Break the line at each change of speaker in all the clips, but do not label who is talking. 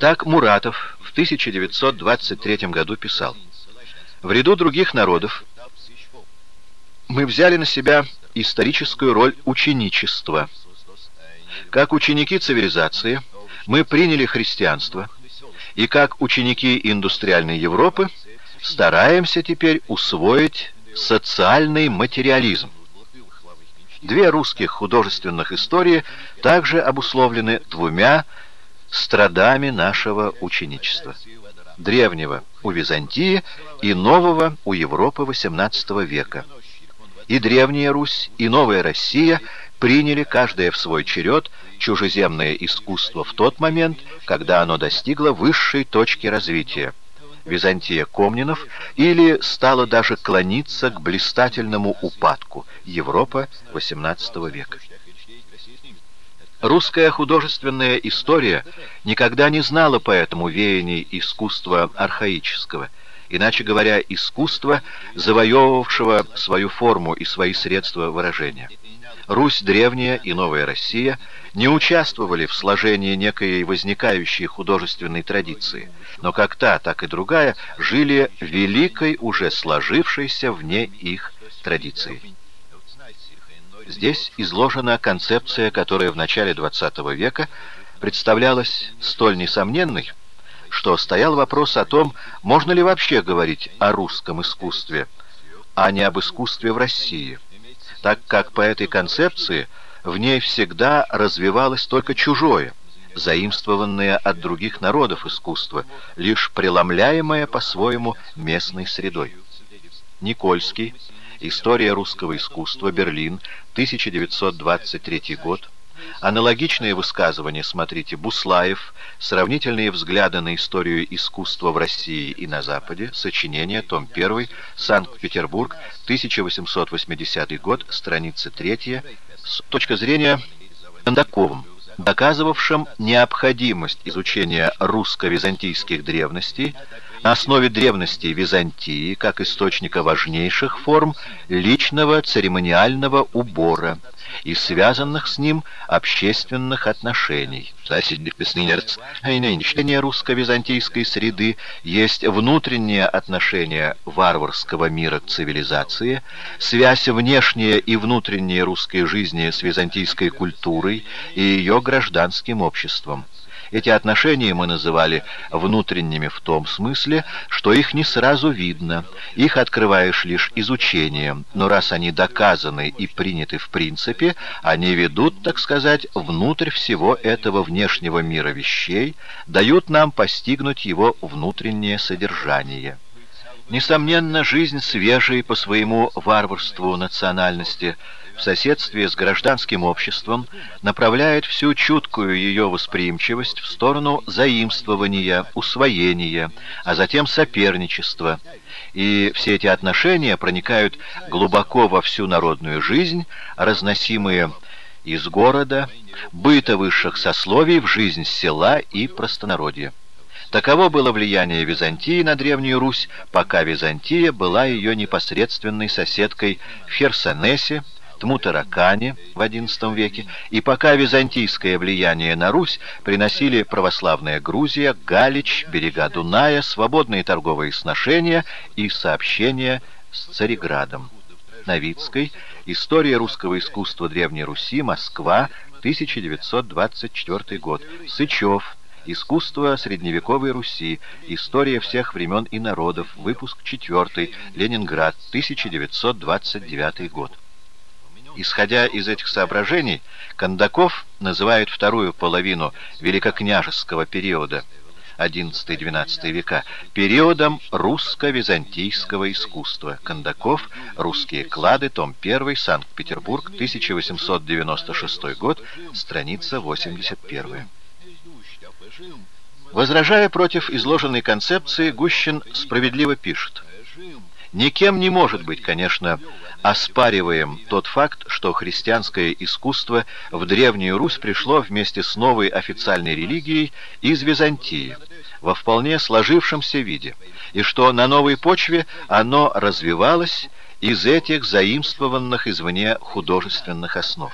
Так Муратов в 1923 году писал, «В ряду других народов мы взяли на себя историческую роль ученичества. Как ученики цивилизации мы приняли христианство, и как ученики индустриальной Европы стараемся теперь усвоить социальный материализм. Две русских художественных истории также обусловлены двумя страдами нашего ученичества. Древнего у Византии и нового у Европы XVIII века. И Древняя Русь, и Новая Россия приняли каждое в свой черед чужеземное искусство в тот момент, когда оно достигло высшей точки развития. Византия Комнинов или стала даже клониться к блистательному упадку Европа XVIII века. Русская художественная история никогда не знала поэтому веяний искусства архаического, иначе говоря, искусства, завоевывавшего свою форму и свои средства выражения. Русь древняя и Новая Россия не участвовали в сложении некой возникающей художественной традиции, но как та, так и другая жили великой, уже сложившейся вне их традицией. Здесь изложена концепция, которая в начале XX века представлялась столь несомненной, что стоял вопрос о том, можно ли вообще говорить о русском искусстве, а не об искусстве в России, так как по этой концепции в ней всегда развивалось только чужое, заимствованное от других народов искусство, лишь преломляемое по-своему местной средой. Никольский История русского искусства. Берлин. 1923 год. Аналогичные высказывания смотрите Буслаев, сравнительные взгляды на историю искусства в России и на Западе, сочинение, том 1, Санкт-Петербург, 1880 год, страница 3, с точки зрения Кондаковым, доказывавшим необходимость изучения русско-византийских древностей, на основе древности Византии как источника важнейших форм личного церемониального убора и связанных с ним общественных отношений. Нынешнее русско-византийской среды есть внутреннее отношение варварского мира к цивилизации, связь внешняя и внутренняя русской жизни с византийской культурой и ее гражданским обществом. Эти отношения мы называли внутренними в том смысле, что их не сразу видно, их открываешь лишь изучением, но раз они доказаны и приняты в принципе, они ведут, так сказать, внутрь всего этого внешнего мира вещей, дают нам постигнуть его внутреннее содержание. Несомненно, жизнь свежей по своему варварству национальности – в соседстве с гражданским обществом направляет всю чуткую ее восприимчивость в сторону заимствования, усвоения, а затем соперничества. И все эти отношения проникают глубоко во всю народную жизнь, разносимые из города, быта высших сословий в жизнь села и простонародья. Таково было влияние Византии на Древнюю Русь, пока Византия была ее непосредственной соседкой в Херсонесе, Тмутаракане в XI веке, и пока византийское влияние на Русь приносили православная Грузия, Галич, берега Дуная, свободные торговые сношения и сообщения с Цареградом. Новицкой. История русского искусства Древней Руси. Москва. 1924 год. Сычев. Искусство средневековой Руси. История всех времен и народов. Выпуск 4. Ленинград. 1929 год. Исходя из этих соображений, Кондаков называет вторую половину великокняжеского периода XI-XII века периодом русско-византийского искусства. Кондаков. Русские клады. Том 1. Санкт-Петербург. 1896 год. Страница 81. Возражая против изложенной концепции, Гущин справедливо пишет. Никем не может быть, конечно, оспариваем тот факт, что христианское искусство в Древнюю Русь пришло вместе с новой официальной религией из Византии, во вполне сложившемся виде, и что на новой почве оно развивалось из этих заимствованных извне художественных основ.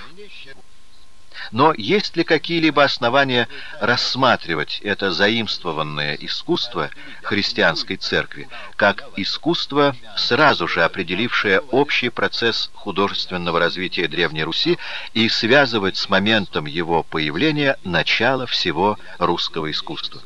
Но есть ли какие-либо основания рассматривать это заимствованное искусство христианской церкви как искусство, сразу же определившее общий процесс художественного развития Древней Руси и связывать с моментом его появления начало всего русского искусства?